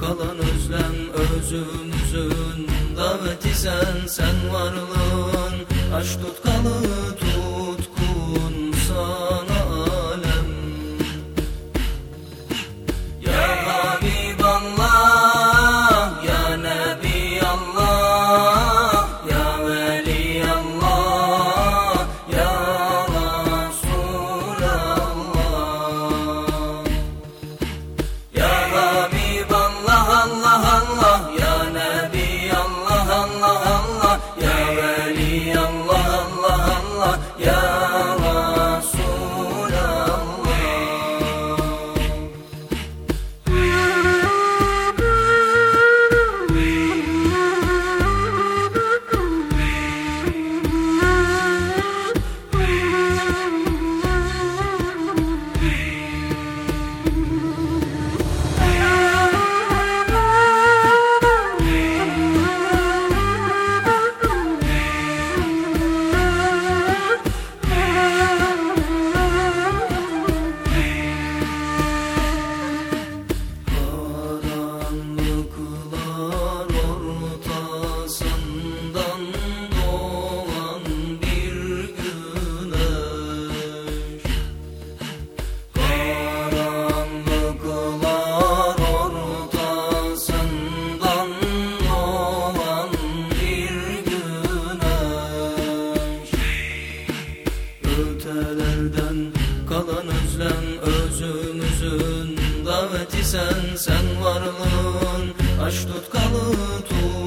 Kalan özlem özümüzün. Daveti sen sen varlığın Aşk tutkalı tutkun Yeah. Özümüzün Daveti sen sen varlığın. Aşk tutkalı tut